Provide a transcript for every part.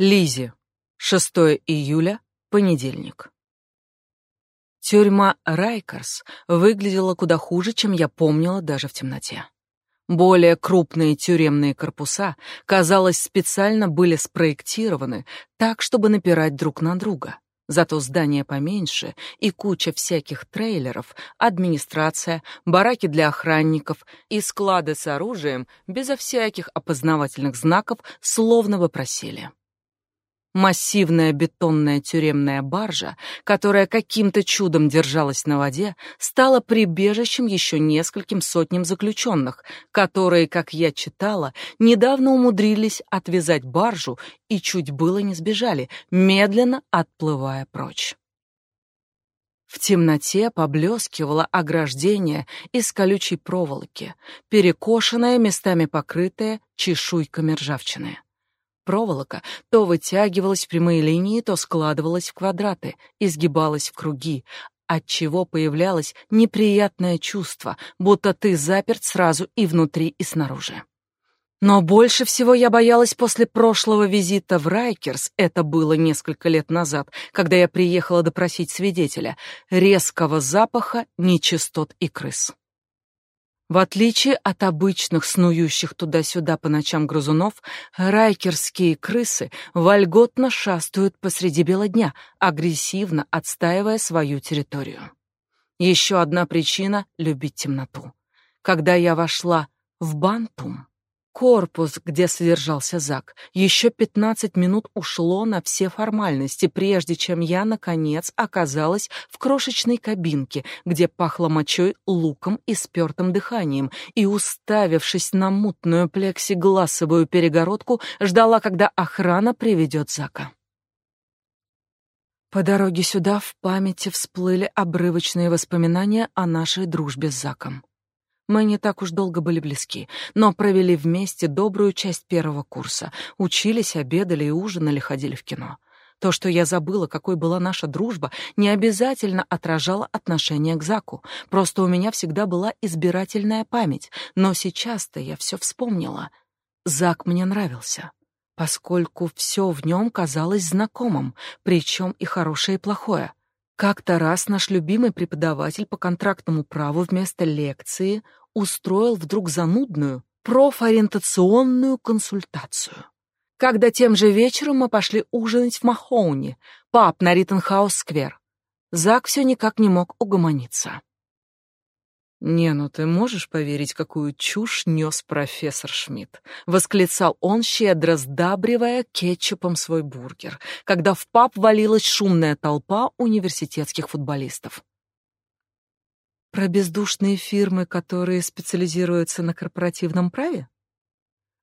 Лизи. 6 июля, понедельник. Тюрьма Райкерс выглядела куда хуже, чем я помнила даже в темноте. Более крупные тюремные корпуса, казалось, специально были спроектированы так, чтобы напирать друг на друга. Зато здания поменьше и куча всяких трейлеров, администрация, бараки для охранников и склады с оружием безо всяких опознавательных знаков словно бы просели. Массивная бетонная тюремная баржа, которая каким-то чудом держалась на воде, стала прибежищем еще нескольким сотням заключенных, которые, как я читала, недавно умудрились отвязать баржу и чуть было не сбежали, медленно отплывая прочь. В темноте поблескивало ограждение из колючей проволоки, перекошенное, местами покрытое чешуйками ржавчины. Проволока то вытягивалась в прямые линии, то складывалась в квадраты, изгибалась в круги, отчего появлялось неприятное чувство, будто ты заперт сразу и внутри, и снаружи. Но больше всего я боялась после прошлого визита в Райкерс, это было несколько лет назад, когда я приехала допросить свидетеля, резкого запаха нечистот и крыс. В отличие от обычных снующих туда-сюда по ночам грызунов, райкерские крысы вольготно шастают посреди бела дня, агрессивно отстаивая свою территорию. Еще одна причина — любить темноту. Когда я вошла в Бантум, корпус, где содержался Зак. Еще пятнадцать минут ушло на все формальности, прежде чем я, наконец, оказалась в крошечной кабинке, где пахло мочой, луком и спёртым дыханием, и, уставившись на мутную плексигласовую перегородку, ждала, когда охрана приведет Зака. По дороге сюда в памяти всплыли обрывочные воспоминания о нашей дружбе с Заком. Мы не так уж долго были близки, но провели вместе добрую часть первого курса. Учились, обедали и ужинали, ходили в кино. То, что я забыла, какой была наша дружба, не обязательно отражало отношение к Заку. Просто у меня всегда была избирательная память, но сейчас-то я все вспомнила. Зак мне нравился, поскольку все в нем казалось знакомым, причем и хорошее, и плохое. Как-то раз наш любимый преподаватель по контрактному праву вместо лекции устроил вдруг занудную профориентационную консультацию. Когда тем же вечером мы пошли ужинать в Махоуни, паб на Риттенхаус-сквер. Зак все никак не мог угомониться. «Не, ну ты можешь поверить, какую чушь нес профессор Шмидт?» — восклицал он, щедро сдабривая кетчупом свой бургер, когда в паб валилась шумная толпа университетских футболистов. «Про бездушные фирмы, которые специализируются на корпоративном праве?»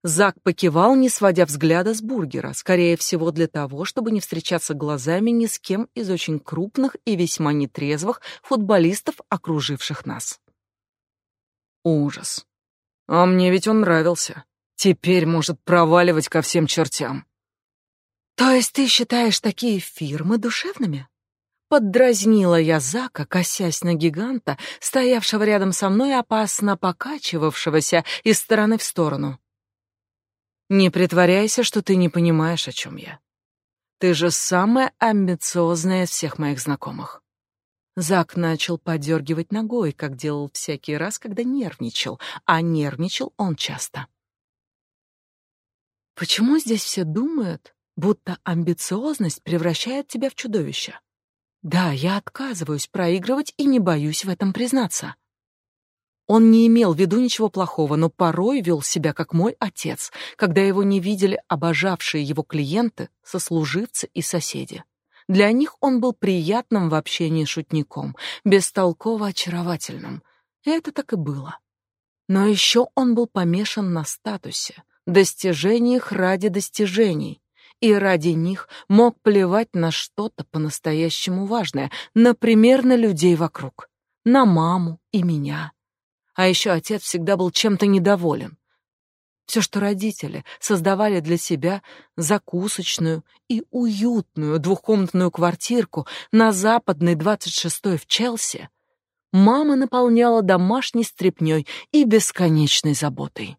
Зак покивал, не сводя взгляда с бургера, скорее всего для того, чтобы не встречаться глазами ни с кем из очень крупных и весьма нетрезвых футболистов, окруживших нас. Ужас. А мне ведь он нравился. Теперь может проваливать ко всем чертям. То есть ты считаешь такие фирмы душевными? Поддразнила я Зака, косясь на гиганта, стоявшего рядом со мной, опасно покачивавшегося из стороны в сторону. Не притворяйся, что ты не понимаешь, о чем я. Ты же самая амбициозная из всех моих знакомых. Зак начал подергивать ногой, как делал всякий раз, когда нервничал, а нервничал он часто. Почему здесь все думают, будто амбициозность превращает тебя в чудовище? Да, я отказываюсь проигрывать и не боюсь в этом признаться. Он не имел в виду ничего плохого, но порой вел себя как мой отец, когда его не видели обожавшие его клиенты, сослуживцы и соседи. Для них он был приятным в общении шутником, бестолково очаровательным. Это так и было. Но еще он был помешан на статусе, достижениях ради достижений, и ради них мог плевать на что-то по-настоящему важное, например, на людей вокруг, на маму и меня. А еще отец всегда был чем-то недоволен. Все, что родители создавали для себя закусочную и уютную двухкомнатную квартирку на западной 26-й в Челси, мама наполняла домашней стряпнёй и бесконечной заботой.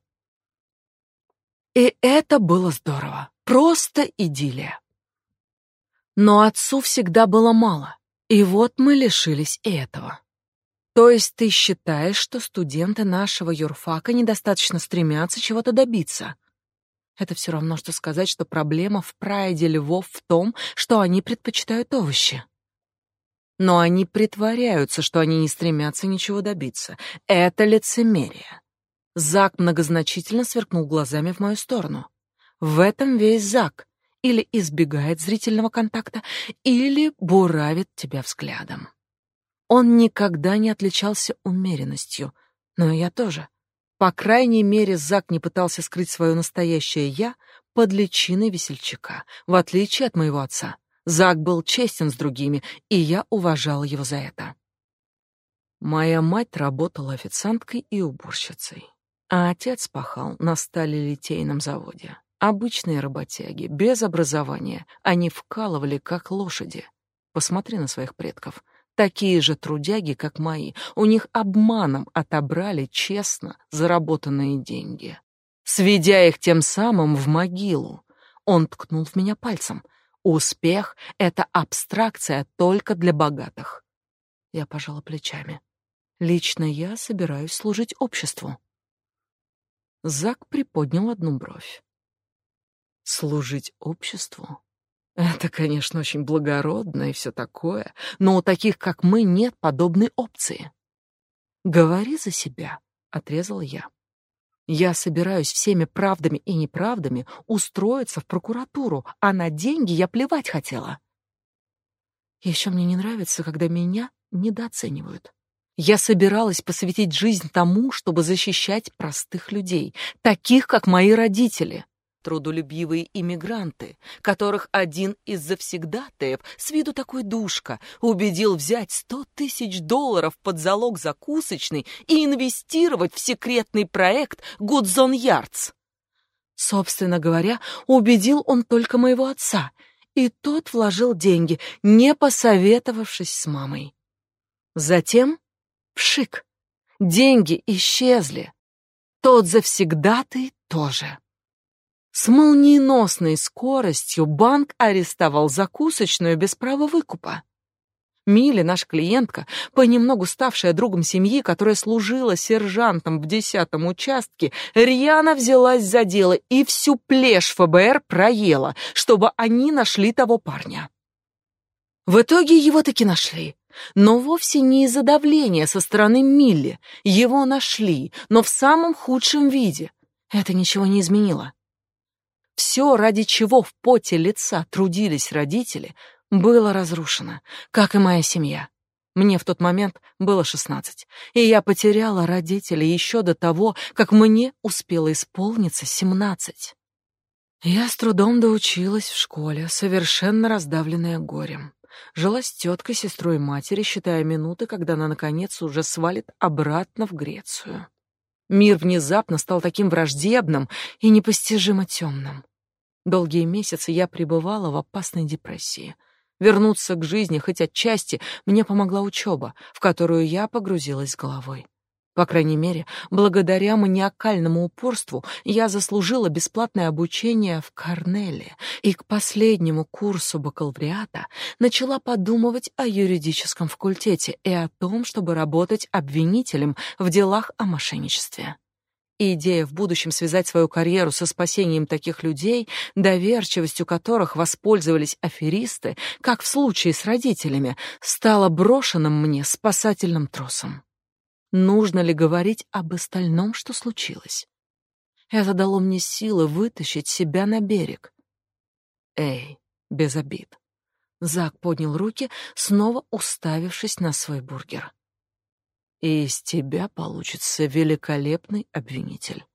И это было здорово. Просто идиллия. Но отцу всегда было мало, и вот мы лишились и этого. То есть ты считаешь, что студенты нашего юрфака недостаточно стремятся чего-то добиться? Это все равно, что сказать, что проблема в прайде львов в том, что они предпочитают овощи. Но они притворяются, что они не стремятся ничего добиться. Это лицемерие. Зак многозначительно сверкнул глазами в мою сторону. В этом весь Зак. Или избегает зрительного контакта, или буравит тебя взглядом. Он никогда не отличался умеренностью, но и я тоже. По крайней мере, Зак не пытался скрыть свое настоящее «я» под личиной весельчака, в отличие от моего отца. Зак был честен с другими, и я уважала его за это. Моя мать работала официанткой и уборщицей, а отец пахал на сталелитейном заводе. Обычные работяги, без образования, они вкалывали как лошади. Посмотри на своих предков — Такие же трудяги, как мои, у них обманом отобрали честно заработанные деньги, сведя их тем самым в могилу. Он ткнул в меня пальцем. Успех — это абстракция только для богатых. Я пожала плечами. Лично я собираюсь служить обществу. Зак приподнял одну бровь. Служить обществу? Это, конечно, очень благородно и все такое, но у таких, как мы, нет подобной опции. Говори за себя, отрезал я. Я собираюсь всеми правдами и неправдами устроиться в прокуратуру, а на деньги я плевать хотела. Еще мне не нравится, когда меня недооценивают. Я собиралась посвятить жизнь тому, чтобы защищать простых людей, таких, как мои родители трудолюбивые иммигранты, которых один из завсегдатаев, с виду такой душка, убедил взять сто тысяч долларов под залог закусочной и инвестировать в секретный проект Гудзон Ярдс. Собственно говоря, убедил он только моего отца, и тот вложил деньги, не посоветовавшись с мамой. Затем пшик, деньги исчезли. Тот завсегдатый тоже. С молниеносной скоростью банк арестовал закусочную без права выкупа. Милли, наша клиентка, понемногу ставшая другом семьи, которая служила сержантом в десятом участке, рьяно взялась за дело и всю плешь ФБР проела, чтобы они нашли того парня. В итоге его таки нашли. Но вовсе не из-за давления со стороны Милли. Его нашли, но в самом худшем виде. Это ничего не изменило. Все, ради чего в поте лица трудились родители, было разрушено, как и моя семья. Мне в тот момент было шестнадцать, и я потеряла родителей еще до того, как мне успело исполниться семнадцать. Я с трудом доучилась в школе, совершенно раздавленная горем. Жила с теткой, сестрой матери, считая минуты, когда она, наконец, уже свалит обратно в Грецию. Мир внезапно стал таким враждебным и непостижимо темным. Долгие месяцы я пребывала в опасной депрессии. Вернуться к жизни хоть отчасти мне помогла учеба, в которую я погрузилась головой. По крайней мере, благодаря маниакальному упорству я заслужила бесплатное обучение в Корнеле и к последнему курсу бакалавриата начала подумывать о юридическом факультете и о том, чтобы работать обвинителем в делах о мошенничестве. идея в будущем связать свою карьеру со спасением таких людей, доверчивостью которых воспользовались аферисты, как в случае с родителями, стала брошенным мне спасательным тросом. Нужно ли говорить об остальном, что случилось? Это дало мне силы вытащить себя на берег. Эй, без обид. Зак поднял руки, снова уставившись на свой бургер. И из тебя получится великолепный обвинитель.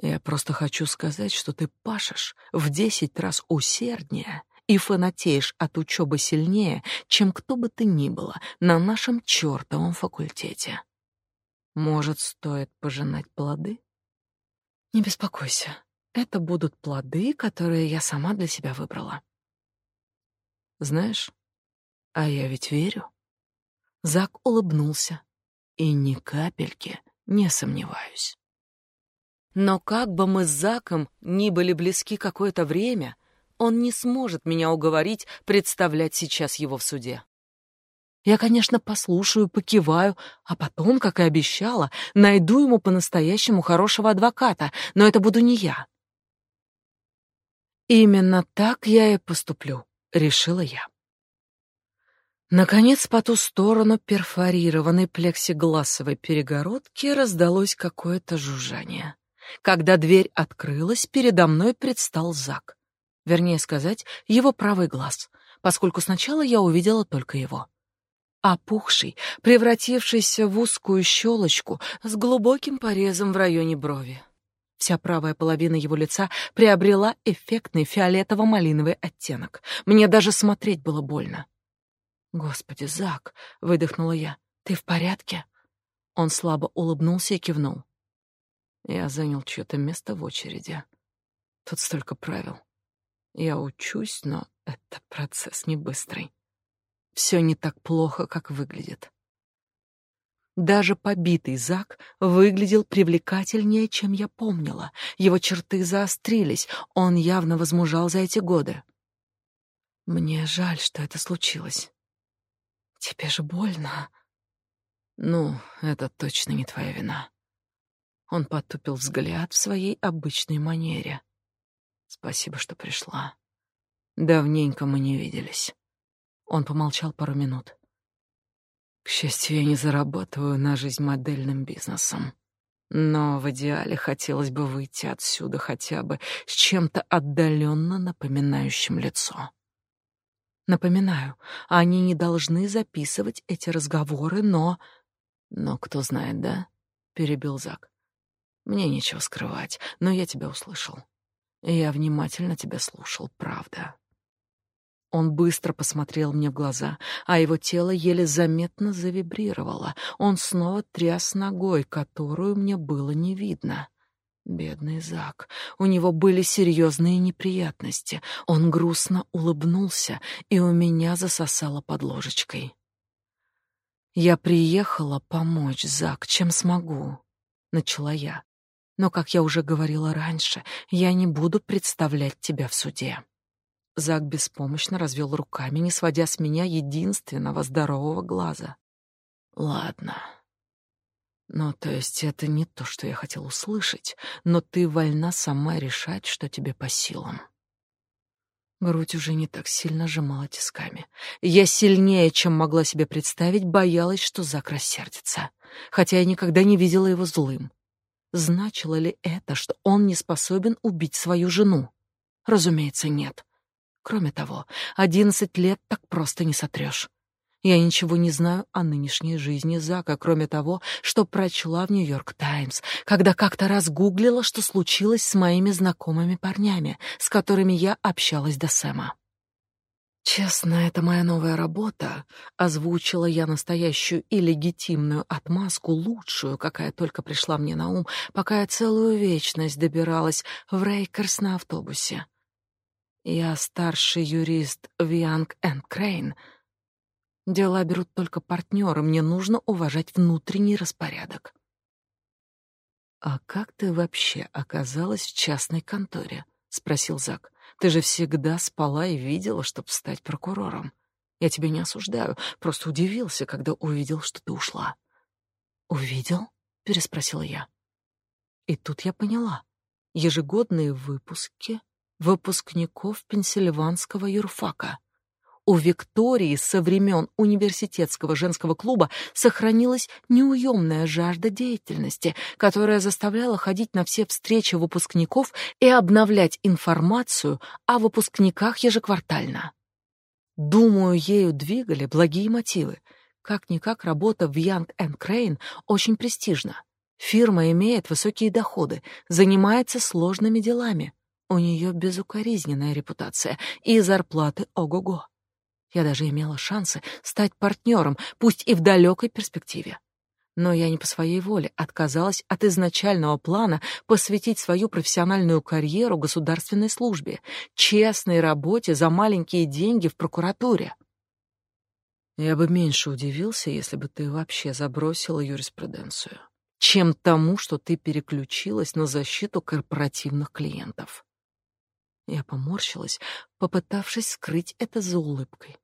Я просто хочу сказать, что ты пашешь в десять раз усерднее и фанатеешь от учебы сильнее, чем кто бы ты ни было на нашем чертовом факультете. Может, стоит пожинать плоды? Не беспокойся. Это будут плоды, которые я сама для себя выбрала. Знаешь, а я ведь верю. Зак улыбнулся. И ни капельки не сомневаюсь. Но как бы мы с Заком ни были близки какое-то время, Он не сможет меня уговорить представлять сейчас его в суде. Я, конечно, послушаю, покиваю, а потом, как и обещала, найду ему по-настоящему хорошего адвоката, но это буду не я. Именно так я и поступлю, решила я. Наконец, по ту сторону перфорированной плексигласовой перегородки раздалось какое-то жужжание. Когда дверь открылась, передо мной предстал Зак. Вернее сказать, его правый глаз, поскольку сначала я увидела только его опухший, превратившийся в узкую щелочку с глубоким порезом в районе брови. Вся правая половина его лица приобрела эффектный фиолетово-малиновый оттенок. Мне даже смотреть было больно. «Господи, Зак!» — выдохнула я. «Ты в порядке?» Он слабо улыбнулся и кивнул. Я занял чье-то место в очереди. Тут столько правил. Я учусь, но это процесс не быстрый все не так плохо, как выглядит. Даже побитый Зак выглядел привлекательнее, чем я помнила. Его черты заострились, он явно возмужал за эти годы. Мне жаль, что это случилось. Тебе же больно. Ну, это точно не твоя вина. Он потупил взгляд в своей обычной манере. Спасибо, что пришла. Давненько мы не виделись. Он помолчал пару минут. К счастью, я не зарабатываю на жизнь модельным бизнесом. Но в идеале хотелось бы выйти отсюда хотя бы с чем-то отдаленно напоминающим лицо. Напоминаю, они не должны записывать эти разговоры, но... Но кто знает, да? Перебил Зак. Мне нечего скрывать, но я тебя услышал. Я внимательно тебя слушал, правда. Он быстро посмотрел мне в глаза, а его тело еле заметно завибрировало. Он снова тряс ногой, которую мне было не видно. Бедный Зак. У него были серьезные неприятности. Он грустно улыбнулся, и у меня засосало под ложечкой. Я приехала помочь, Зак, чем смогу, начала я. Но, как я уже говорила раньше, я не буду представлять тебя в суде. Зак беспомощно развел руками, не сводя с меня единственного здорового глаза. Ладно. Ну, то есть это не то, что я хотел услышать, но ты вольна сама решать, что тебе по силам. Грудь уже не так сильно сжимала тисками. Я сильнее, чем могла себе представить, боялась, что Зак рассердится, хотя я никогда не видела его злым. Значило ли это, что он не способен убить свою жену? Разумеется, нет. Кроме того, одиннадцать лет так просто не сотрешь. Я ничего не знаю о нынешней жизни Зака, кроме того, что прочла в Нью-Йорк Таймс, когда как-то раз гуглила, что случилось с моими знакомыми парнями, с которыми я общалась до Сэма. Честно, это моя новая работа. Озвучила я настоящую и легитимную отмазку, лучшую, какая только пришла мне на ум, пока я целую вечность добиралась в Райкерс на автобусе. Я старший юрист в Янг энд Крейн. Дела берут только партнеры, мне нужно уважать внутренний распорядок. А как ты вообще оказалась в частной конторе? спросил Зак. Ты же всегда спала и видела, чтобы стать прокурором. Я тебя не осуждаю, просто удивился, когда увидел, что ты ушла. Увидел? переспросила я. И тут я поняла. Ежегодные выпуски выпускников Пенсильванского юрфака. У Виктории со времен университетского женского клуба сохранилась неуемная жажда деятельности, которая заставляла ходить на все встречи выпускников и обновлять информацию о выпускниках ежеквартально. Думаю, ею двигали благие мотивы. Как-никак работа в Young Crane очень престижна. Фирма имеет высокие доходы, занимается сложными делами. У нее безукоризненная репутация и зарплаты ого-го. Я даже имела шансы стать партнером, пусть и в далекой перспективе. Но я не по своей воле отказалась от изначального плана посвятить свою профессиональную карьеру государственной службе, честной работе за маленькие деньги в прокуратуре. Я бы меньше удивился, если бы ты вообще забросила юриспруденцию, чем тому, что ты переключилась на защиту корпоративных клиентов. Я поморщилась, попытавшись скрыть это за улыбкой.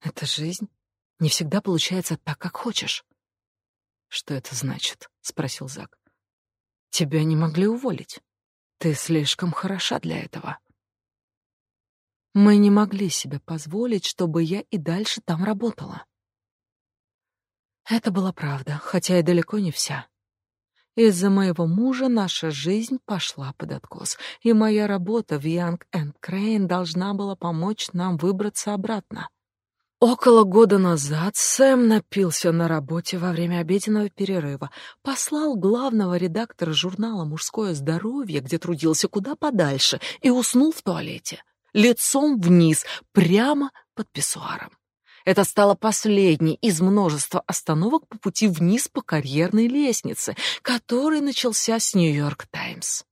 Это жизнь. Не всегда получается так, как хочешь. Что это значит? спросил Зак. Тебя не могли уволить. Ты слишком хороша для этого. Мы не могли себе позволить, чтобы я и дальше там работала. Это была правда, хотя и далеко не вся. Из-за моего мужа наша жизнь пошла под откос, и моя работа в Young and Crane должна была помочь нам выбраться обратно. Около года назад Сэм напился на работе во время обеденного перерыва, послал главного редактора журнала «Мужское здоровье», где трудился куда подальше, и уснул в туалете, лицом вниз, прямо под писсуаром. Это стало последней из множества остановок по пути вниз по карьерной лестнице, который начался с «Нью-Йорк Таймс».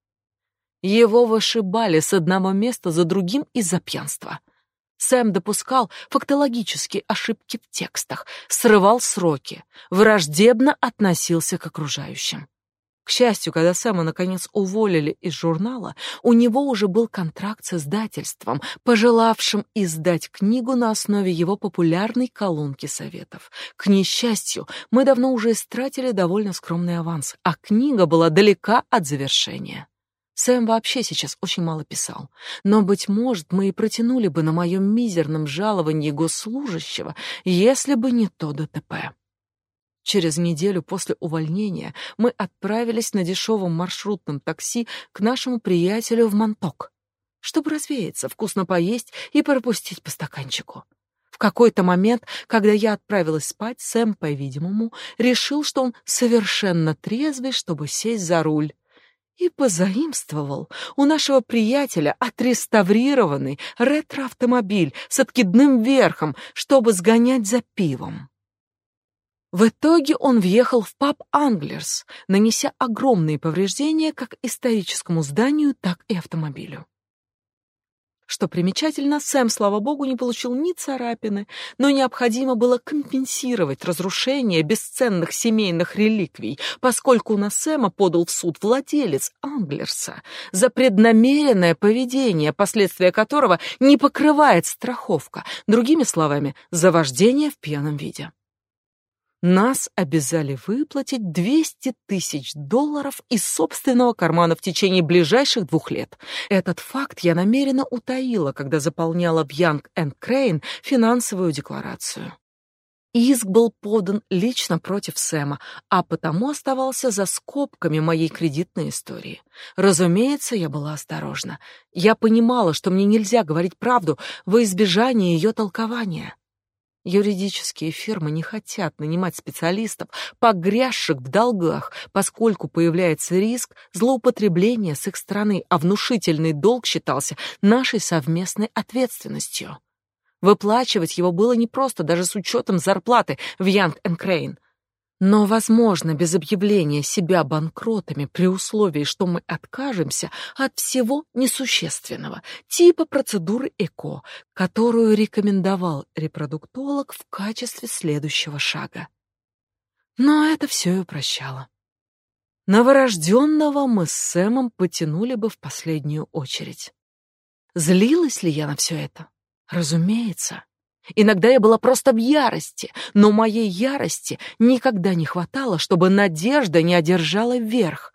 Его вышибали с одного места за другим из-за пьянства — Сэм допускал фактологические ошибки в текстах, срывал сроки, враждебно относился к окружающим. К счастью, когда Сэма наконец уволили из журнала, у него уже был контракт с издательством, пожелавшим издать книгу на основе его популярной колонки советов. К несчастью, мы давно уже истратили довольно скромный аванс, а книга была далека от завершения. Сэм вообще сейчас очень мало писал. Но, быть может, мы и протянули бы на моем мизерном жаловании госслужащего, если бы не то ДТП. Через неделю после увольнения мы отправились на дешевом маршрутном такси к нашему приятелю в Монток, чтобы развеяться, вкусно поесть и пропустить по стаканчику. В какой-то момент, когда я отправилась спать, Сэм, по-видимому, решил, что он совершенно трезвый, чтобы сесть за руль и позаимствовал у нашего приятеля отреставрированный ретро-автомобиль с откидным верхом, чтобы сгонять за пивом. В итоге он въехал в паб Англерс, нанеся огромные повреждения как историческому зданию, так и автомобилю. Что примечательно, Сэм, слава богу, не получил ни царапины, но необходимо было компенсировать разрушение бесценных семейных реликвий, поскольку на Сэма подал в суд владелец Англерса за преднамеренное поведение, последствия которого не покрывает страховка, другими словами, за вождение в пьяном виде. Нас обязали выплатить 200 тысяч долларов из собственного кармана в течение ближайших двух лет. Этот факт я намеренно утаила, когда заполняла в Young Crane финансовую декларацию. Иск был подан лично против Сэма, а потому оставался за скобками моей кредитной истории. Разумеется, я была осторожна. Я понимала, что мне нельзя говорить правду во избежание ее толкования. Юридические фирмы не хотят нанимать специалистов, погрязших в долгах, поскольку появляется риск злоупотребления с их стороны, а внушительный долг считался нашей совместной ответственностью. Выплачивать его было непросто даже с учетом зарплаты в Янг Крейн. Но, возможно, без объявления себя банкротами при условии, что мы откажемся от всего несущественного, типа процедуры ЭКО, которую рекомендовал репродуктолог в качестве следующего шага. Но это все и упрощало. Новорожденного мы с Сэмом потянули бы в последнюю очередь. Злилась ли я на все это? Разумеется. Иногда я была просто в ярости, но моей ярости никогда не хватало, чтобы надежда не одержала верх.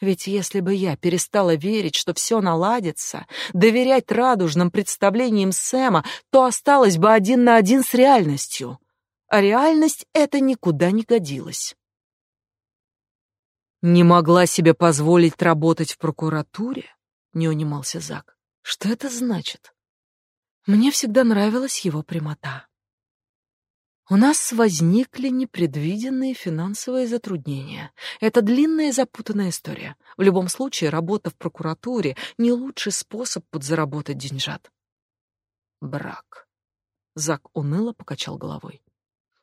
Ведь если бы я перестала верить, что все наладится, доверять радужным представлениям Сэма, то осталась бы один на один с реальностью. А реальность это никуда не годилась. Не могла себе позволить работать в прокуратуре? Не унимался Зак. Что это значит? Мне всегда нравилась его прямота. У нас возникли непредвиденные финансовые затруднения. Это длинная и запутанная история. В любом случае, работа в прокуратуре не лучший способ подзаработать деньжат. Брак. Зак уныло покачал головой.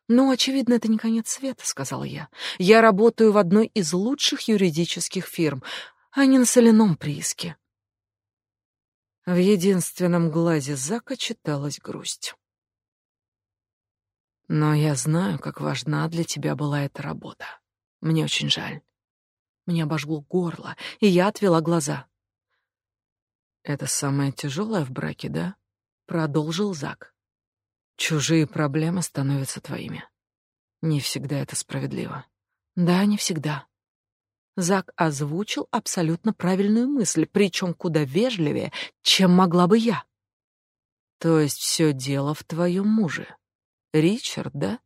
«Ну, очевидно, это не конец света», — сказала я. «Я работаю в одной из лучших юридических фирм, а не на соляном прииске. В единственном глазе Зака читалась грусть. Но я знаю, как важна для тебя была эта работа. Мне очень жаль. Мне обожгло горло, и я отвела глаза. Это самое тяжелое в браке, да? Продолжил Зак. Чужие проблемы становятся твоими. Не всегда это справедливо. Да, не всегда. Зак озвучил абсолютно правильную мысль, причем куда вежливее, чем могла бы я. То есть все дело в твоем муже. Ричард, да?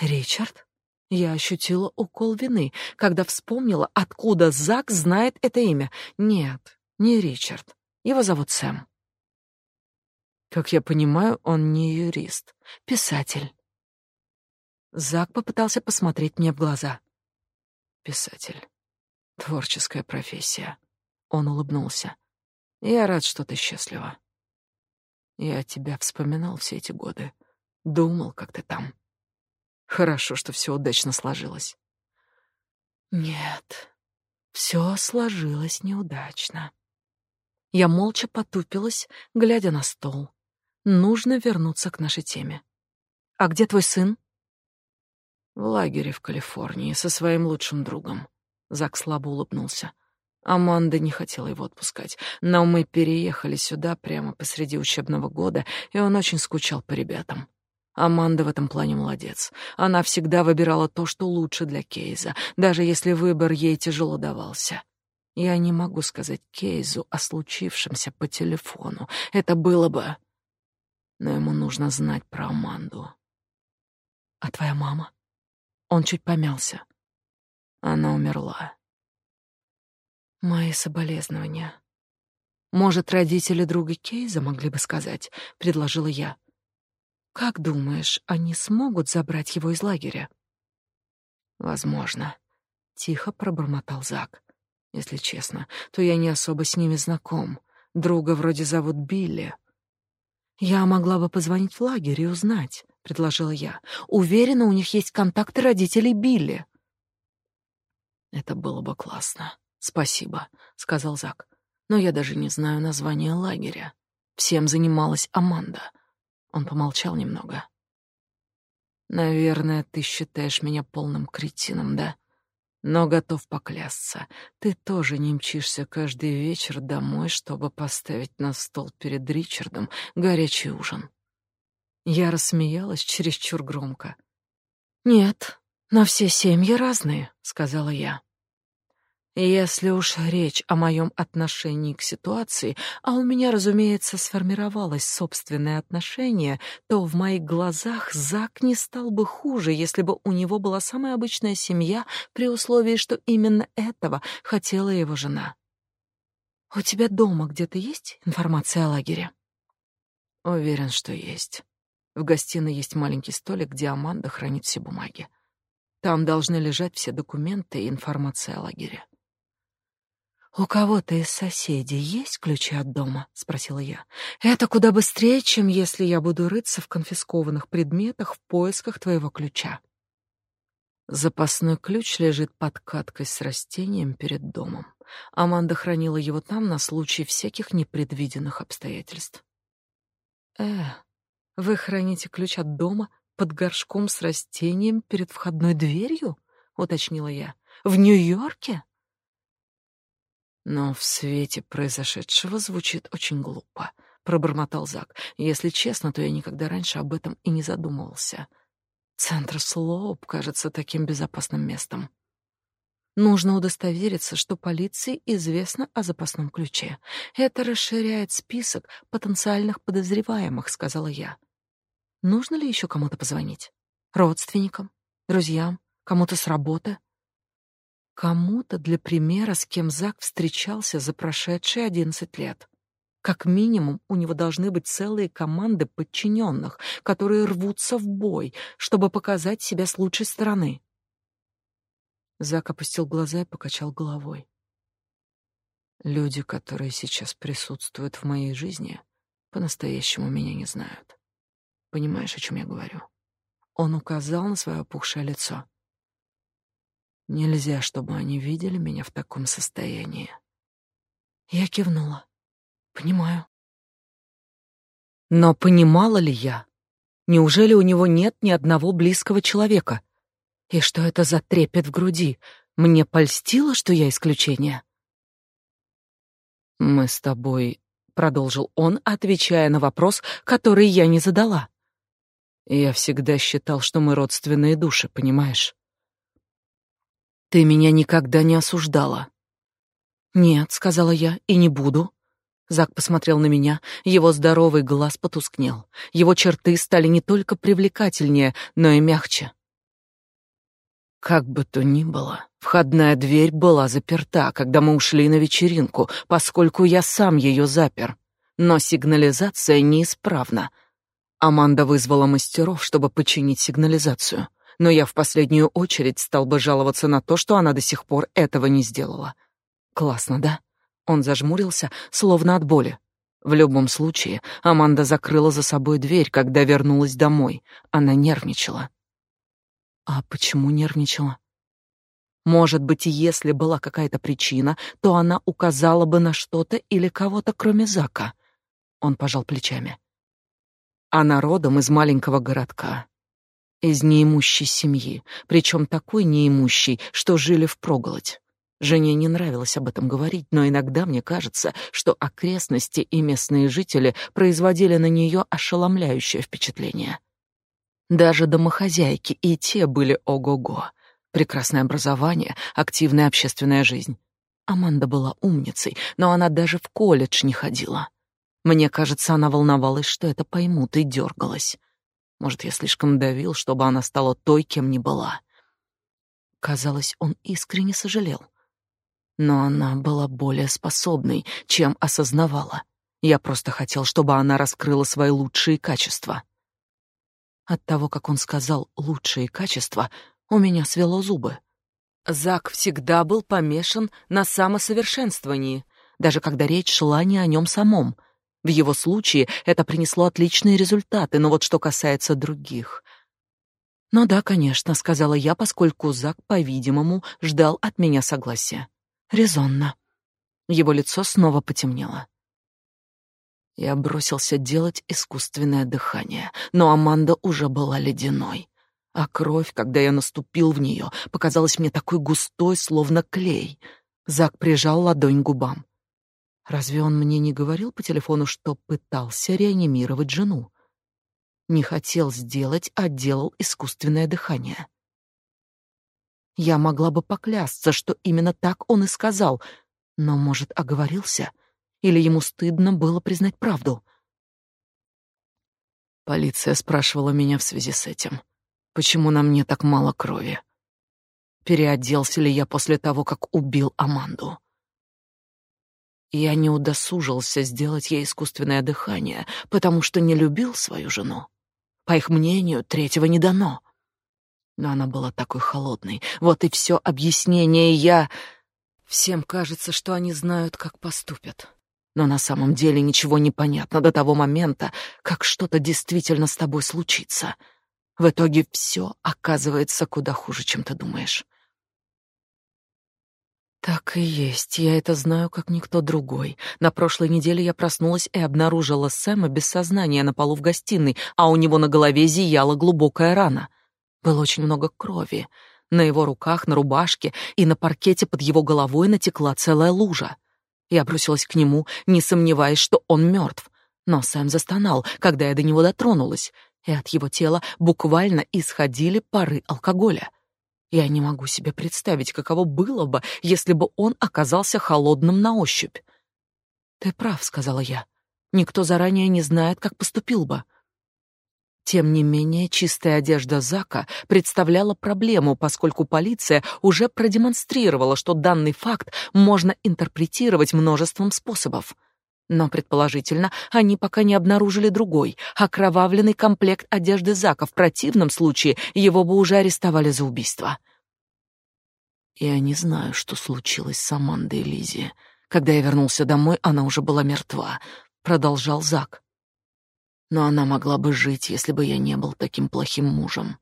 Ричард? Я ощутила укол вины, когда вспомнила, откуда Зак знает это имя. Нет, не Ричард. Его зовут Сэм. Как я понимаю, он не юрист, писатель. Зак попытался посмотреть мне в глаза. Писатель. Творческая профессия. Он улыбнулся. Я рад, что ты счастлива. Я тебя вспоминал все эти годы. Думал, как ты там. Хорошо, что все удачно сложилось. Нет, все сложилось неудачно. Я молча потупилась, глядя на стол. Нужно вернуться к нашей теме. А где твой сын? В лагере в Калифорнии со своим лучшим другом. Зак слабо улыбнулся. Аманда не хотела его отпускать, но мы переехали сюда прямо посреди учебного года, и он очень скучал по ребятам. Аманда в этом плане молодец. Она всегда выбирала то, что лучше для Кейза, даже если выбор ей тяжело давался. Я не могу сказать Кейзу о случившемся по телефону. Это было бы но ему нужно знать про Аманду. А твоя мама? Он чуть помялся. Она умерла. Мои соболезнования. Может, родители друга Кейза могли бы сказать, предложила я. Как думаешь, они смогут забрать его из лагеря? Возможно, тихо пробормотал Зак. Если честно, то я не особо с ними знаком. Друга вроде зовут Билли. «Я могла бы позвонить в лагерь и узнать», — предложила я. «Уверена, у них есть контакты родителей Билли». «Это было бы классно. Спасибо», — сказал Зак. «Но я даже не знаю названия лагеря. Всем занималась Аманда». Он помолчал немного. «Наверное, ты считаешь меня полным кретином, да?» Но готов поклясться, ты тоже не мчишься каждый вечер домой, чтобы поставить на стол перед Ричардом горячий ужин. Я рассмеялась чересчур громко. «Нет, но все семьи разные», — сказала я. Если уж речь о моем отношении к ситуации, а у меня, разумеется, сформировалось собственное отношение, то в моих глазах Зак не стал бы хуже, если бы у него была самая обычная семья, при условии, что именно этого хотела его жена. У тебя дома где-то есть информация о лагере? Уверен, что есть. В гостиной есть маленький столик, где Аманда хранит все бумаги. Там должны лежать все документы и информация о лагере. «У кого-то из соседей есть ключи от дома?» — спросила я. «Это куда быстрее, чем если я буду рыться в конфискованных предметах в поисках твоего ключа». Запасной ключ лежит под каткой с растением перед домом. Аманда хранила его там на случай всяких непредвиденных обстоятельств. «Э, вы храните ключ от дома под горшком с растением перед входной дверью?» — уточнила я. «В Нью-Йорке?» Но в свете произошедшего звучит очень глупо, пробормотал Зак. Если честно, то я никогда раньше об этом и не задумывался. Центр Слоуп кажется таким безопасным местом. Нужно удостовериться, что полиции известно о запасном ключе. Это расширяет список потенциальных подозреваемых, сказала я. Нужно ли еще кому-то позвонить? Родственникам, друзьям, кому-то с работы? Кому-то для примера, с кем Зак встречался за прошедшие одиннадцать лет. Как минимум, у него должны быть целые команды подчиненных, которые рвутся в бой, чтобы показать себя с лучшей стороны. Зак опустил глаза и покачал головой. Люди, которые сейчас присутствуют в моей жизни, по-настоящему меня не знают. Понимаешь, о чем я говорю? Он указал на свое опухшее лицо. Нельзя, чтобы они видели меня в таком состоянии. Я кивнула. Понимаю. Но понимала ли я? Неужели у него нет ни одного близкого человека? И что это за трепет в груди? Мне польстило, что я исключение? Мы с тобой, продолжил он, отвечая на вопрос, который я не задала. Я всегда считал, что мы родственные души, понимаешь? Ты меня никогда не осуждала. Нет, сказала я, и не буду. Зак посмотрел на меня, его здоровый глаз потускнел. Его черты стали не только привлекательнее, но и мягче. Как бы то ни было, входная дверь была заперта, когда мы ушли на вечеринку, поскольку я сам ее запер. Но сигнализация неисправна. Аманда вызвала мастеров, чтобы починить сигнализацию. Но я в последнюю очередь стал бы жаловаться на то, что она до сих пор этого не сделала. Классно, да? Он зажмурился, словно от боли. В любом случае, Аманда закрыла за собой дверь, когда вернулась домой. Она нервничала. А почему нервничала? Может быть, если была какая-то причина, то она указала бы на что-то или кого-то, кроме Зака. Он пожал плечами. Она родом из маленького городка, из неимущей семьи, причем такой неимущей, что жили впроголодь. Жене не нравилось об этом говорить, но иногда мне кажется, что окрестности и местные жители производили на нее ошеломляющее впечатление. Даже домохозяйки и те были ого-го. Прекрасное образование, активная общественная жизнь. Аманда была умницей, но она даже в колледж не ходила. Мне кажется, она волновалась, что это поймут, и дергалась. Может, я слишком давил, чтобы она стала той, кем не была. Казалось, он искренне сожалел но она была более способной, чем осознавала. Я просто хотел, чтобы она раскрыла свои лучшие качества. От того, как он сказал «лучшие качества», у меня свело зубы. Зак всегда был помешан на самосовершенствовании, даже когда речь шла не о нем самом. В его случае это принесло отличные результаты, но вот что касается других... «Ну да, конечно», — сказала я, поскольку Зак, по-видимому, ждал от меня согласия. Резонно. Его лицо снова потемнело. Я бросился делать искусственное дыхание, но Аманда уже была ледяной. А кровь, когда я наступил в нее, показалась мне такой густой, словно клей. Зак прижал ладонь к губам. Разве он мне не говорил по телефону, что пытался реанимировать жену? Не хотел сделать, а делал искусственное дыхание. Я могла бы поклясться, что именно так он и сказал, но, может, оговорился? Или ему стыдно было признать правду? Полиция спрашивала меня в связи с этим. Почему на мне так мало крови? Переоделся ли я после того, как убил Аманду? Я не удосужился сделать ей искусственное дыхание, потому что не любил свою жену. По их мнению, третьего не дано. Но она была такой холодной. Вот и все объяснение я... Всем кажется, что они знают, как поступят. Но на самом деле ничего не понятно до того момента, как что-то действительно с тобой случится. В итоге все оказывается куда хуже, чем ты думаешь. Так и есть, я это знаю, как никто другой. На прошлой неделе я проснулась и обнаружила Сэма без сознания на полу в гостиной, а у него на голове зияла глубокая рана. Было очень много крови. На его руках, на рубашке и на паркете под его головой натекла целая лужа. Я бросилась к нему, не сомневаясь, что он мертв. Но Сэм застонал, когда я до него дотронулась, и от его тела буквально исходили пары алкоголя. Я не могу себе представить, каково было бы, если бы он оказался холодным на ощупь. «Ты прав», — сказала я. «Никто заранее не знает, как поступил бы». Тем не менее, чистая одежда Зака представляла проблему, поскольку полиция уже продемонстрировала, что данный факт можно интерпретировать множеством способов. Но, предположительно, они пока не обнаружили другой, окровавленный комплект одежды Зака. В противном случае его бы уже арестовали за убийство. Я не знаю, что случилось с Амандой Лизи. Когда я вернулся домой, она уже была мертва, продолжал Зак но она могла бы жить, если бы я не был таким плохим мужем.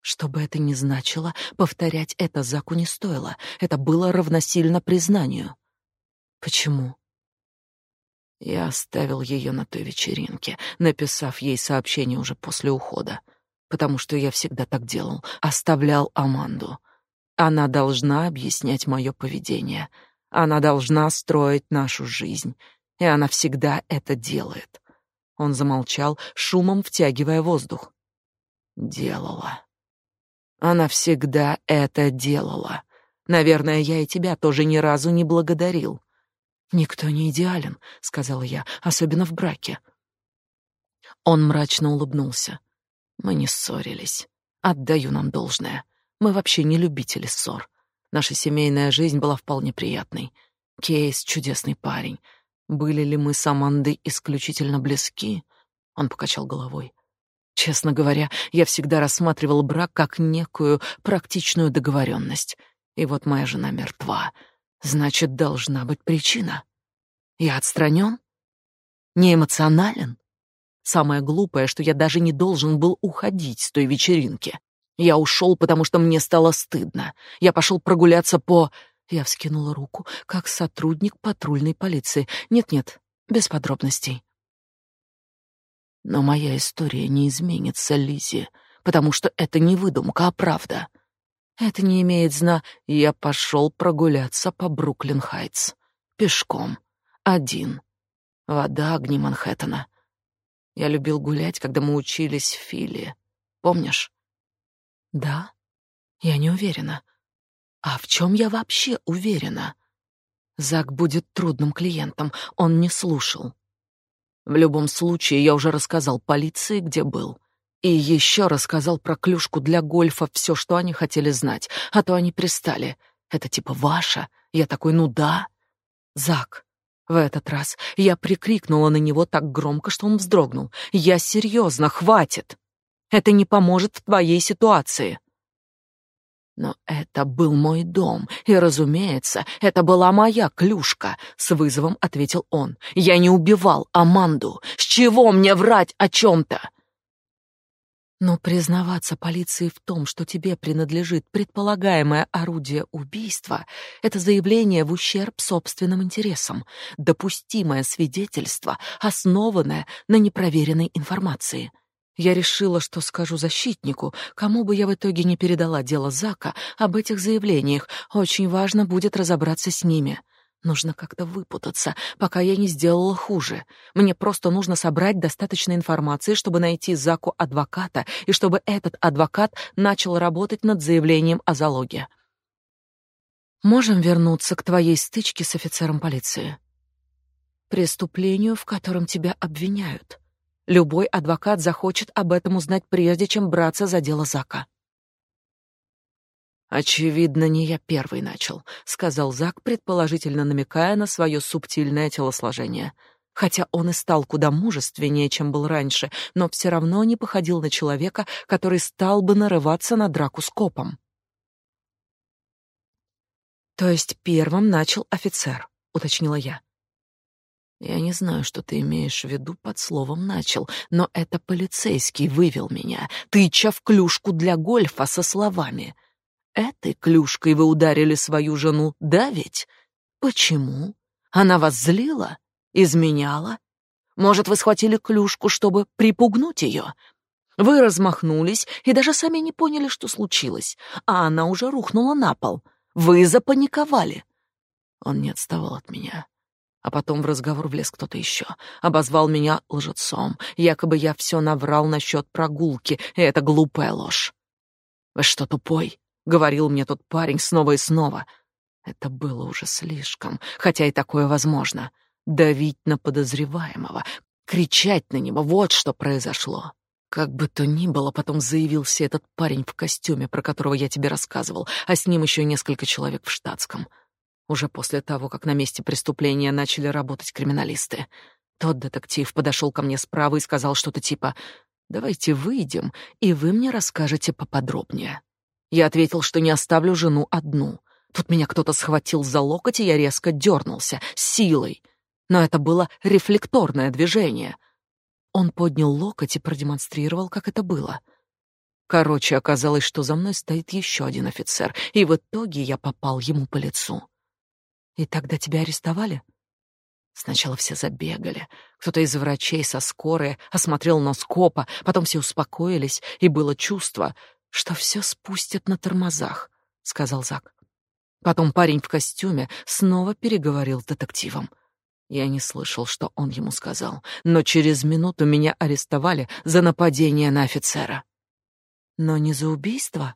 Что бы это ни значило, повторять это Заку не стоило. Это было равносильно признанию. Почему? Я оставил ее на той вечеринке, написав ей сообщение уже после ухода, потому что я всегда так делал, оставлял Аманду. Она должна объяснять мое поведение. Она должна строить нашу жизнь, и она всегда это делает. Он замолчал, шумом втягивая воздух. Делала. Она всегда это делала. Наверное, я и тебя тоже ни разу не благодарил. Никто не идеален, сказала я, особенно в браке. Он мрачно улыбнулся. Мы не ссорились. Отдаю нам должное. Мы вообще не любители ссор. Наша семейная жизнь была вполне приятной. Кейс чудесный парень. Были ли мы с Амандой исключительно близки? Он покачал головой. Честно говоря, я всегда рассматривал брак как некую практичную договоренность. И вот моя жена мертва. Значит, должна быть причина. Я отстранен? Не эмоционален? Самое глупое, что я даже не должен был уходить с той вечеринки. Я ушел, потому что мне стало стыдно. Я пошел прогуляться по... Я вскинула руку, как сотрудник патрульной полиции. Нет-нет, без подробностей. Но моя история не изменится, Лизи, потому что это не выдумка, а правда. Это не имеет зна... Я пошел прогуляться по Бруклин-Хайтс. Пешком. Один. Вода, огни Манхэттена. Я любил гулять, когда мы учились в Филе. Помнишь? Да. Я не уверена. А в чем я вообще уверена? Зак будет трудным клиентом, он не слушал. В любом случае, я уже рассказал полиции, где был. И еще рассказал про клюшку для гольфа все, что они хотели знать, а то они пристали. Это типа ваша? Я такой, ну да. Зак, в этот раз я прикрикнула на него так громко, что он вздрогнул. «Я серьезно, хватит! Это не поможет в твоей ситуации!» Но это был мой дом, и, разумеется, это была моя клюшка, с вызовом ответил он. Я не убивал Аманду. С чего мне врать о чем-то? Но признаваться полиции в том, что тебе принадлежит предполагаемое орудие убийства, это заявление в ущерб собственным интересам, допустимое свидетельство, основанное на непроверенной информации. Я решила, что скажу защитнику, кому бы я в итоге не передала дело Зака об этих заявлениях, очень важно будет разобраться с ними. Нужно как-то выпутаться, пока я не сделала хуже. Мне просто нужно собрать достаточно информации, чтобы найти Заку адвоката, и чтобы этот адвокат начал работать над заявлением о залоге. Можем вернуться к твоей стычке с офицером полиции. Преступлению, в котором тебя обвиняют. Любой адвокат захочет об этом узнать прежде, чем браться за дело Зака. Очевидно, не я первый начал, сказал Зак, предположительно намекая на свое субтильное телосложение. Хотя он и стал куда мужественнее, чем был раньше, но все равно не походил на человека, который стал бы нарываться на драку с копом. То есть первым начал офицер, уточнила я. Я не знаю, что ты имеешь в виду под словом начал, но это полицейский вывел меня, тыча в клюшку для гольфа со словами: Этой клюшкой вы ударили свою жену, да ведь? Почему? Она вас злила? Изменяла? Может, вы схватили клюшку, чтобы припугнуть ее? Вы размахнулись и даже сами не поняли, что случилось, а она уже рухнула на пол. Вы запаниковали. Он не отставал от меня. А потом в разговор влез кто-то еще. Обозвал меня лжецом. Якобы я все наврал насчет прогулки, и это глупая ложь. Вы что, тупой? Говорил мне тот парень снова и снова. Это было уже слишком, хотя и такое возможно. Давить на подозреваемого, кричать на него, вот что произошло. Как бы то ни было, потом заявился этот парень в костюме, про которого я тебе рассказывал, а с ним еще несколько человек в штатском. Уже после того, как на месте преступления начали работать криминалисты. Тот детектив подошел ко мне справа и сказал что-то типа «Давайте выйдем, и вы мне расскажете поподробнее». Я ответил, что не оставлю жену одну. Тут меня кто-то схватил за локоть, и я резко дернулся, силой. Но это было рефлекторное движение. Он поднял локоть и продемонстрировал, как это было. Короче, оказалось, что за мной стоит еще один офицер, и в итоге я попал ему по лицу. И тогда тебя арестовали? Сначала все забегали. Кто-то из врачей со скорой осмотрел нос копа, потом все успокоились, и было чувство, что все спустят на тормозах, сказал Зак. Потом парень в костюме снова переговорил с детективом. Я не слышал, что он ему сказал, но через минуту меня арестовали за нападение на офицера. Но не за убийство?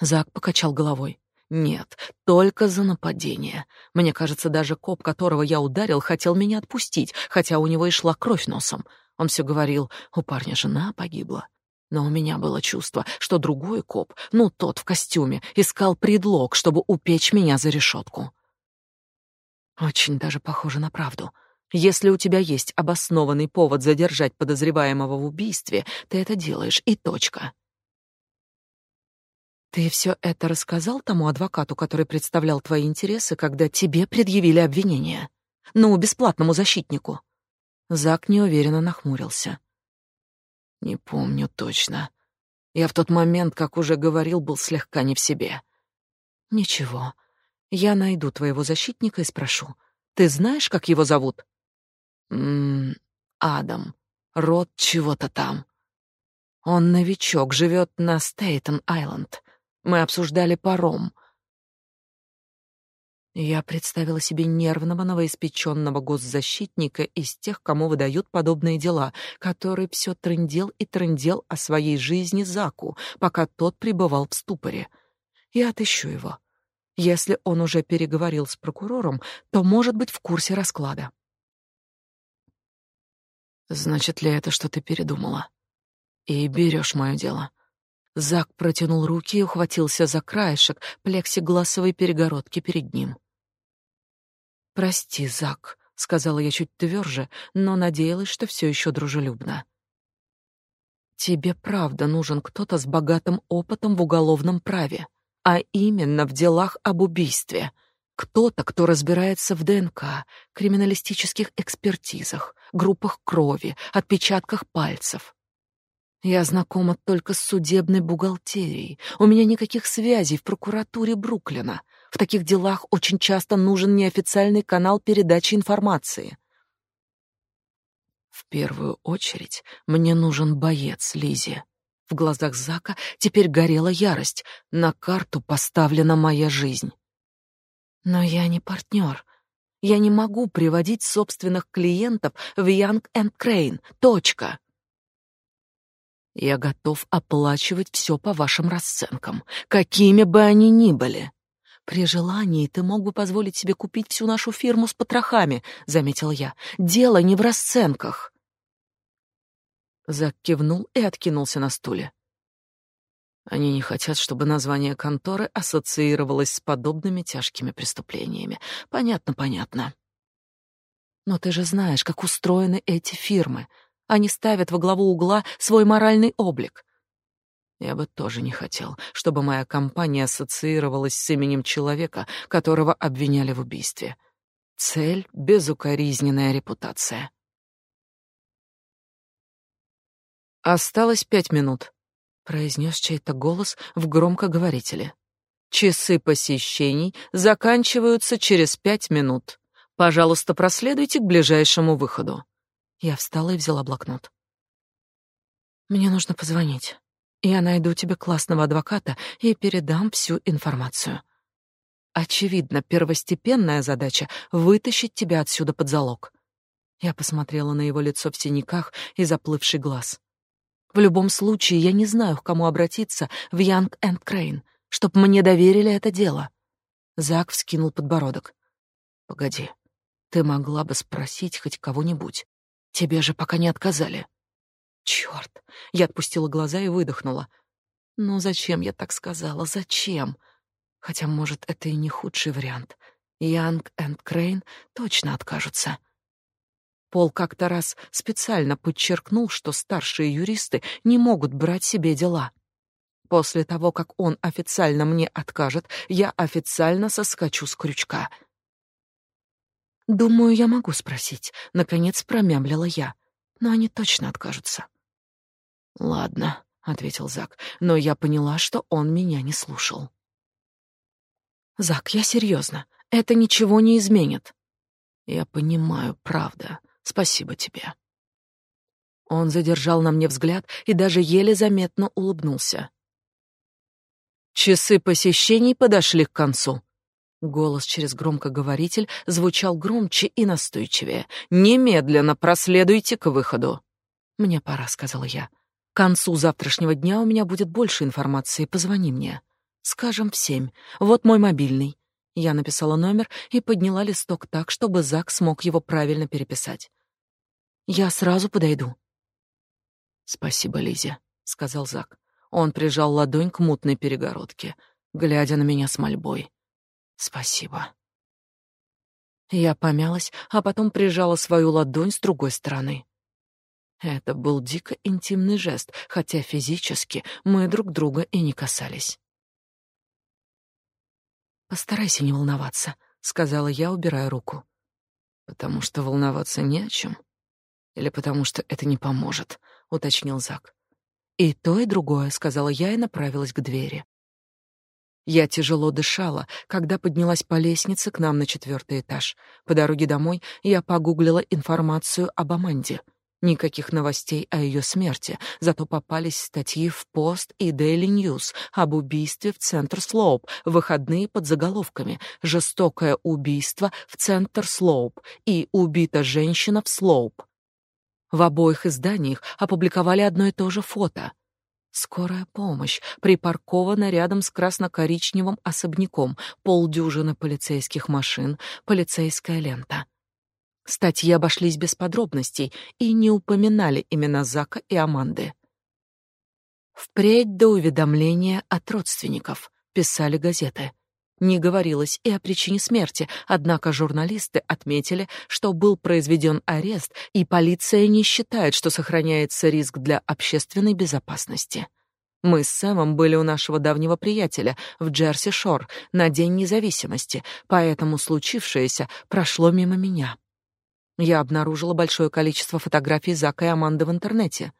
Зак покачал головой. Нет, только за нападение. Мне кажется, даже коп, которого я ударил, хотел меня отпустить, хотя у него и шла кровь носом. Он все говорил, у парня жена погибла. Но у меня было чувство, что другой коп, ну тот в костюме, искал предлог, чтобы упечь меня за решетку. Очень даже похоже на правду. Если у тебя есть обоснованный повод задержать подозреваемого в убийстве, ты это делаешь, и точка. Ты все это рассказал тому адвокату, который представлял твои интересы, когда тебе предъявили обвинение? Ну, бесплатному защитнику. Зак неуверенно нахмурился. Не помню точно. Я в тот момент, как уже говорил, был слегка не в себе. Ничего. Я найду твоего защитника и спрошу. Ты знаешь, как его зовут? Мм, Адам. Род чего-то там. Он новичок, живет на Стейтен-Айленд. Мы обсуждали паром. Я представила себе нервного новоиспеченного госзащитника из тех, кому выдают подобные дела, который все трындел и трындел о своей жизни Заку, пока тот пребывал в ступоре. Я отыщу его. Если он уже переговорил с прокурором, то может быть в курсе расклада. Значит ли это, что ты передумала? И берешь мое дело? Зак протянул руки и ухватился за краешек плексигласовой перегородки перед ним. «Прости, Зак», — сказала я чуть тверже, но надеялась, что все еще дружелюбно. «Тебе правда нужен кто-то с богатым опытом в уголовном праве, а именно в делах об убийстве. Кто-то, кто разбирается в ДНК, криминалистических экспертизах, группах крови, отпечатках пальцев». Я знакома только с судебной бухгалтерией. У меня никаких связей в прокуратуре Бруклина. В таких делах очень часто нужен неофициальный канал передачи информации. В первую очередь мне нужен боец, Лизи. В глазах Зака теперь горела ярость. На карту поставлена моя жизнь. Но я не партнер. Я не могу приводить собственных клиентов в Young and Crane. Точка. Я готов оплачивать все по вашим расценкам, какими бы они ни были. При желании ты мог бы позволить себе купить всю нашу фирму с потрохами, заметил я. Дело не в расценках. Зак кивнул и откинулся на стуле. Они не хотят, чтобы название конторы ассоциировалось с подобными тяжкими преступлениями. Понятно, понятно. Но ты же знаешь, как устроены эти фирмы. Они ставят во главу угла свой моральный облик. Я бы тоже не хотел, чтобы моя компания ассоциировалась с именем человека, которого обвиняли в убийстве. Цель — безукоризненная репутация. «Осталось пять минут», — произнес чей-то голос в громкоговорителе. «Часы посещений заканчиваются через пять минут. Пожалуйста, проследуйте к ближайшему выходу». Я встала и взяла блокнот. Мне нужно позвонить. Я найду тебе классного адвоката и передам всю информацию. Очевидно, первостепенная задача вытащить тебя отсюда под залог. Я посмотрела на его лицо в синяках и заплывший глаз. В любом случае, я не знаю, к кому обратиться в Янг энд Крейн, чтоб мне доверили это дело. Зак вскинул подбородок. Погоди. Ты могла бы спросить хоть кого-нибудь. Тебе же пока не отказали. Черт! Я отпустила глаза и выдохнула. Ну зачем я так сказала? Зачем? Хотя, может, это и не худший вариант. Янг энд Крейн точно откажутся. Пол как-то раз специально подчеркнул, что старшие юристы не могут брать себе дела. После того, как он официально мне откажет, я официально соскочу с крючка — Думаю, я могу спросить, наконец промямлила я. Но они точно откажутся. Ладно, ответил Зак, но я поняла, что он меня не слушал. Зак, я серьезно. Это ничего не изменит. Я понимаю, правда. Спасибо тебе. Он задержал на мне взгляд и даже еле заметно улыбнулся. Часы посещений подошли к концу. Голос через громкоговоритель звучал громче и настойчивее. «Немедленно проследуйте к выходу!» «Мне пора», — сказала я. «К концу завтрашнего дня у меня будет больше информации. Позвони мне. Скажем, в семь. Вот мой мобильный». Я написала номер и подняла листок так, чтобы Зак смог его правильно переписать. «Я сразу подойду». «Спасибо, Лизе», — сказал Зак. Он прижал ладонь к мутной перегородке, глядя на меня с мольбой. Спасибо. Я помялась, а потом прижала свою ладонь с другой стороны. Это был дико интимный жест, хотя физически мы друг друга и не касались. Постарайся не волноваться, сказала я, убирая руку. Потому что волноваться не о чем. Или потому что это не поможет, уточнил Зак. И то, и другое, сказала я и направилась к двери. Я тяжело дышала, когда поднялась по лестнице к нам на четвертый этаж. По дороге домой я погуглила информацию об Аманде. Никаких новостей о ее смерти, зато попались статьи в Пост и Daily News об убийстве в Центр Слоуп, выходные под заголовками «Жестокое убийство в Центр Слоуп» и «Убита женщина в Слоуп». В обоих изданиях опубликовали одно и то же фото. Скорая помощь, припаркована рядом с красно-коричневым особняком, полдюжины полицейских машин, полицейская лента. Статьи обошлись без подробностей и не упоминали имена Зака и Аманды. Впредь до уведомления от родственников, писали газеты. Не говорилось и о причине смерти, однако журналисты отметили, что был произведен арест, и полиция не считает, что сохраняется риск для общественной безопасности. Мы с Сэмом были у нашего давнего приятеля в Джерси-Шор на День независимости, поэтому случившееся прошло мимо меня. Я обнаружила большое количество фотографий Зака и Аманды в интернете.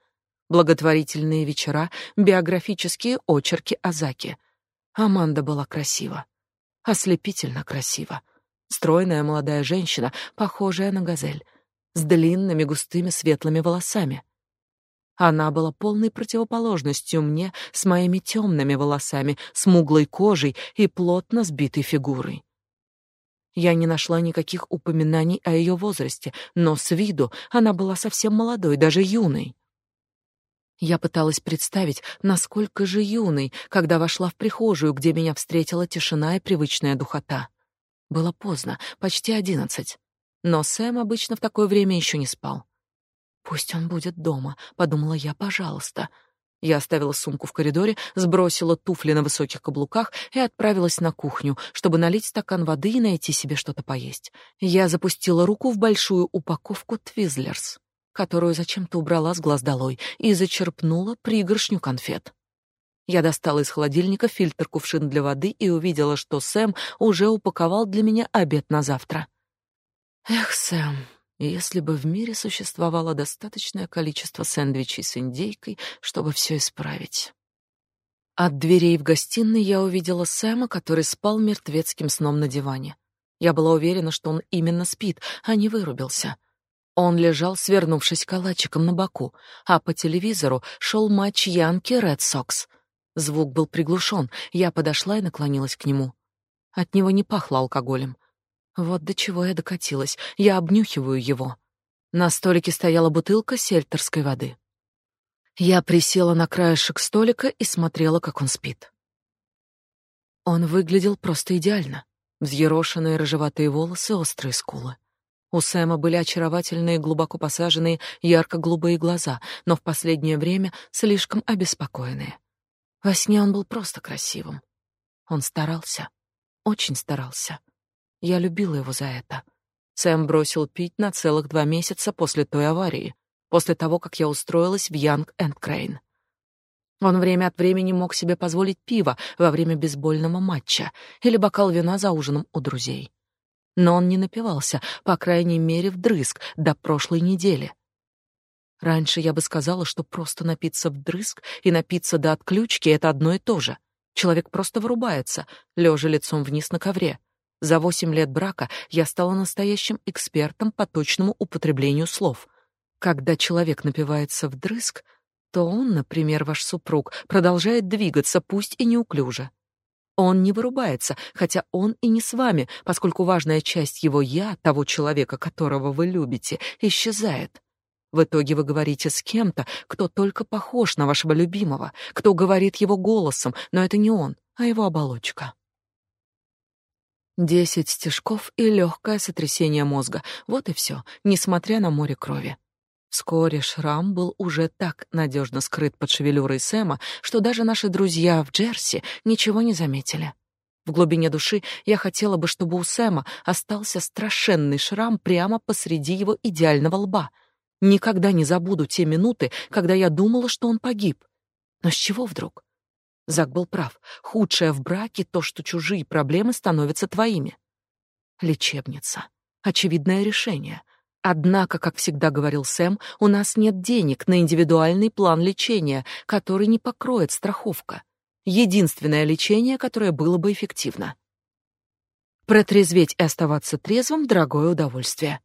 Благотворительные вечера, биографические очерки о Заке. Аманда была красива ослепительно красиво. Стройная молодая женщина, похожая на газель, с длинными густыми светлыми волосами. Она была полной противоположностью мне с моими темными волосами, смуглой кожей и плотно сбитой фигурой. Я не нашла никаких упоминаний о ее возрасте, но с виду она была совсем молодой, даже юной. Я пыталась представить, насколько же юной, когда вошла в прихожую, где меня встретила тишина и привычная духота. Было поздно, почти одиннадцать. Но Сэм обычно в такое время еще не спал. «Пусть он будет дома», — подумала я, — «пожалуйста». Я оставила сумку в коридоре, сбросила туфли на высоких каблуках и отправилась на кухню, чтобы налить стакан воды и найти себе что-то поесть. Я запустила руку в большую упаковку Твизлерс которую зачем-то убрала с глаз долой, и зачерпнула пригоршню конфет. Я достала из холодильника фильтр-кувшин для воды и увидела, что Сэм уже упаковал для меня обед на завтра. Эх, Сэм, если бы в мире существовало достаточное количество сэндвичей с индейкой, чтобы все исправить. От дверей в гостиной я увидела Сэма, который спал мертвецким сном на диване. Я была уверена, что он именно спит, а не вырубился. Он лежал, свернувшись калачиком на боку, а по телевизору шел матч Янки Ред Сокс. Звук был приглушен. Я подошла и наклонилась к нему. От него не пахло алкоголем. Вот до чего я докатилась. Я обнюхиваю его. На столике стояла бутылка сельтерской воды. Я присела на краешек столика и смотрела, как он спит. Он выглядел просто идеально. Взъерошенные рыжеватые волосы, острые скулы. У Сэма были очаровательные, глубоко посаженные, ярко-голубые глаза, но в последнее время слишком обеспокоенные. Во сне он был просто красивым. Он старался, очень старался. Я любила его за это. Сэм бросил пить на целых два месяца после той аварии, после того, как я устроилась в Янг энд Крейн. Он время от времени мог себе позволить пиво во время бейсбольного матча или бокал вина за ужином у друзей но он не напивался, по крайней мере, вдрызг до прошлой недели. Раньше я бы сказала, что просто напиться вдрызг и напиться до отключки — это одно и то же. Человек просто вырубается, лежа лицом вниз на ковре. За восемь лет брака я стала настоящим экспертом по точному употреблению слов. Когда человек напивается вдрызг, то он, например, ваш супруг, продолжает двигаться, пусть и неуклюже. Он не вырубается, хотя он и не с вами, поскольку важная часть его «я», того человека, которого вы любите, исчезает. В итоге вы говорите с кем-то, кто только похож на вашего любимого, кто говорит его голосом, но это не он, а его оболочка. Десять стежков и легкое сотрясение мозга. Вот и все, несмотря на море крови. Вскоре шрам был уже так надежно скрыт под шевелюрой Сэма, что даже наши друзья в Джерси ничего не заметили. В глубине души я хотела бы, чтобы у Сэма остался страшенный шрам прямо посреди его идеального лба. Никогда не забуду те минуты, когда я думала, что он погиб. Но с чего вдруг? Зак был прав. Худшее в браке то, что чужие проблемы становятся твоими. Лечебница. Очевидное решение. Однако, как всегда говорил Сэм, у нас нет денег на индивидуальный план лечения, который не покроет страховка. Единственное лечение, которое было бы эффективно. Протрезветь и оставаться трезвым дорогое удовольствие.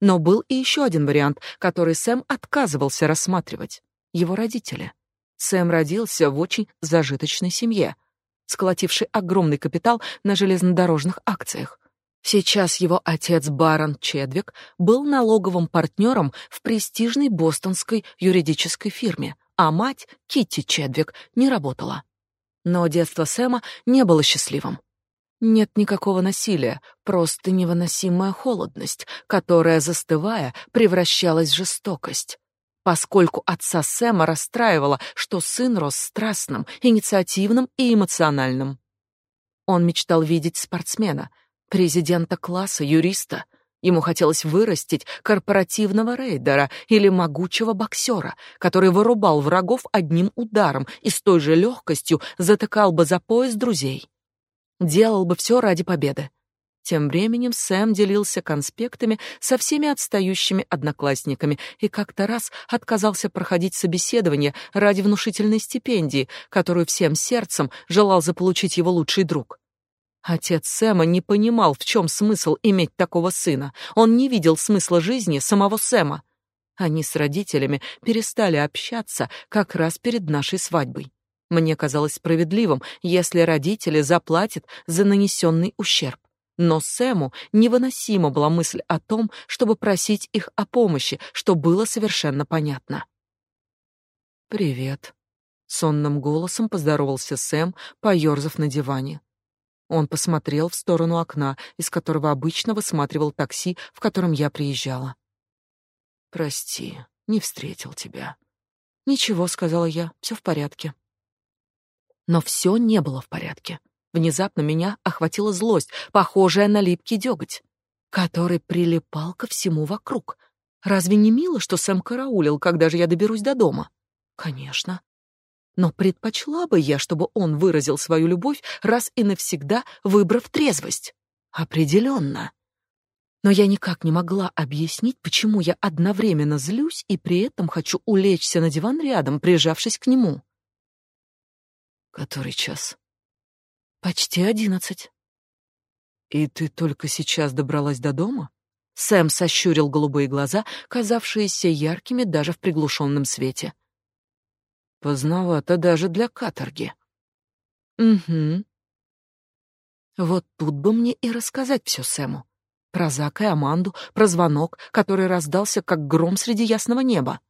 Но был и еще один вариант, который Сэм отказывался рассматривать. Его родители. Сэм родился в очень зажиточной семье, сколотившей огромный капитал на железнодорожных акциях. Сейчас его отец Барон Чедвик был налоговым партнером в престижной бостонской юридической фирме, а мать, Китти Чедвик, не работала. Но детство Сэма не было счастливым. Нет никакого насилия, просто невыносимая холодность, которая, застывая, превращалась в жестокость. Поскольку отца Сэма расстраивало, что сын рос страстным, инициативным и эмоциональным. Он мечтал видеть спортсмена — президента класса, юриста. Ему хотелось вырастить корпоративного рейдера или могучего боксера, который вырубал врагов одним ударом и с той же легкостью затыкал бы за пояс друзей. Делал бы все ради победы. Тем временем Сэм делился конспектами со всеми отстающими одноклассниками и как-то раз отказался проходить собеседование ради внушительной стипендии, которую всем сердцем желал заполучить его лучший друг. Отец Сэма не понимал, в чем смысл иметь такого сына. Он не видел смысла жизни самого Сэма. Они с родителями перестали общаться как раз перед нашей свадьбой. Мне казалось справедливым, если родители заплатят за нанесенный ущерб. Но Сэму невыносима была мысль о том, чтобы просить их о помощи, что было совершенно понятно. «Привет», — сонным голосом поздоровался Сэм, поёрзав на диване. Он посмотрел в сторону окна, из которого обычно высматривал такси, в котором я приезжала. Прости, не встретил тебя. Ничего, сказала я. все в порядке. Но все не было в порядке. Внезапно меня охватила злость, похожая на липкий деготь, который прилипал ко всему вокруг. Разве не мило, что Сэм караулил, когда же я доберусь до дома? Конечно. Но предпочла бы я, чтобы он выразил свою любовь раз и навсегда, выбрав трезвость. Определенно. Но я никак не могла объяснить, почему я одновременно злюсь и при этом хочу улечься на диван рядом, прижавшись к нему. Который час? Почти одиннадцать. И ты только сейчас добралась до дома? Сэм сощурил голубые глаза, казавшиеся яркими даже в приглушенном свете. — Поздновато даже для каторги. Угу. Вот тут бы мне и рассказать все Сэму. Про Зака и Аманду, про звонок, который раздался как гром среди ясного неба.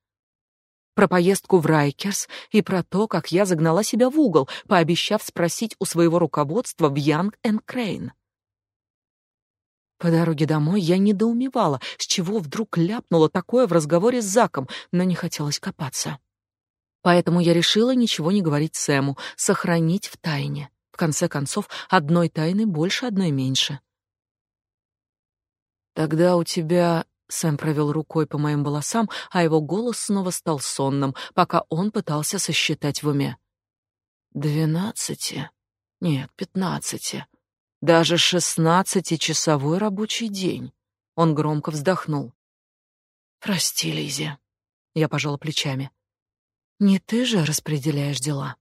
Про поездку в Райкерс и про то, как я загнала себя в угол, пообещав спросить у своего руководства в Янг энд Крейн. По дороге домой я недоумевала, с чего вдруг ляпнула такое в разговоре с Заком, но не хотелось копаться. Поэтому я решила ничего не говорить Сэму, сохранить в тайне. В конце концов, одной тайны больше, одной меньше. Тогда у тебя Сэм провел рукой по моим волосам, а его голос снова стал сонным, пока он пытался сосчитать в уме. «Двенадцати? Нет, пятнадцати. Даже шестнадцатичасовой рабочий день». Он громко вздохнул. «Прости, Лизи». Я пожала плечами. Не ты же распределяешь дела.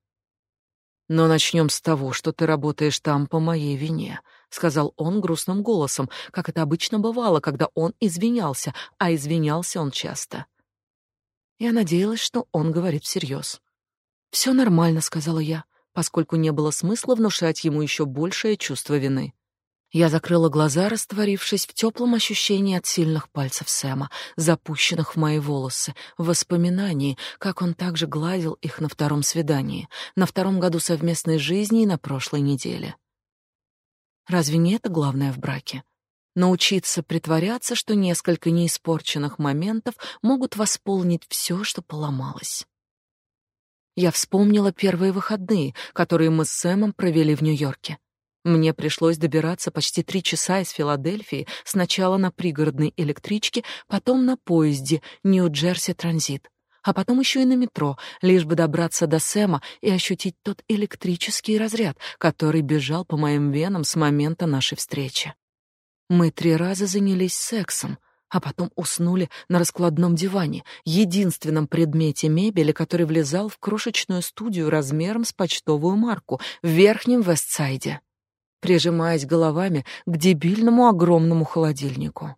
Но начнем с того, что ты работаешь там по моей вине, сказал он грустным голосом, как это обычно бывало, когда он извинялся, а извинялся он часто. Я надеялась, что он говорит всерьез. «Все нормально, сказала я. поскольку не было смысла внушать ему еще большее чувство вины. Я закрыла глаза, растворившись в теплом ощущении от сильных пальцев Сэма, запущенных в мои волосы, в воспоминании, как он также гладил их на втором свидании, на втором году совместной жизни и на прошлой неделе. Разве не это главное в браке? Научиться притворяться, что несколько неиспорченных моментов могут восполнить все, что поломалось. Я вспомнила первые выходные, которые мы с Сэмом провели в Нью-Йорке. Мне пришлось добираться почти три часа из Филадельфии, сначала на пригородной электричке, потом на поезде Нью-Джерси Транзит, а потом еще и на метро, лишь бы добраться до Сэма и ощутить тот электрический разряд, который бежал по моим венам с момента нашей встречи. Мы три раза занялись сексом, а потом уснули на раскладном диване, единственном предмете мебели, который влезал в крошечную студию размером с почтовую марку в верхнем Вестсайде, прижимаясь головами к дебильному огромному холодильнику.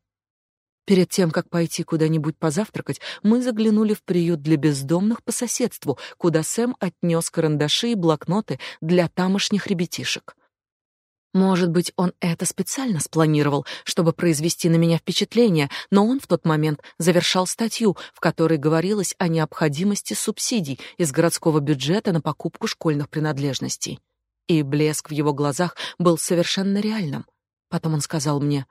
Перед тем, как пойти куда-нибудь позавтракать, мы заглянули в приют для бездомных по соседству, куда Сэм отнес карандаши и блокноты для тамошних ребятишек. Может быть, он это специально спланировал, чтобы произвести на меня впечатление, но он в тот момент завершал статью, в которой говорилось о необходимости субсидий из городского бюджета на покупку школьных принадлежностей. И блеск в его глазах был совершенно реальным. Потом он сказал мне: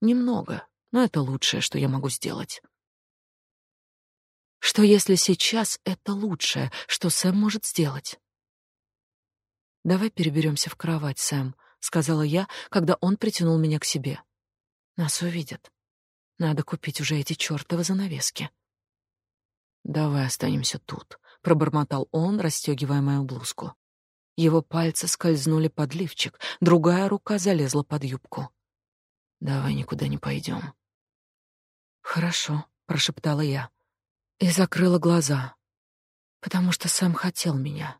"Немного, но это лучшее, что я могу сделать". Что если сейчас это лучшее, что Сэм может сделать? Давай переберемся в кровать, Сэм, сказала я, когда он притянул меня к себе. Нас увидят. Надо купить уже эти чёртовы занавески. Давай останемся тут, пробормотал он, расстегивая мою блузку. Его пальцы скользнули под лифчик, другая рука залезла под юбку. Давай никуда не пойдем. Хорошо, прошептала я и закрыла глаза, потому что сам хотел меня.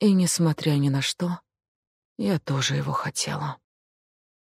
И, несмотря ни на что, я тоже его хотела.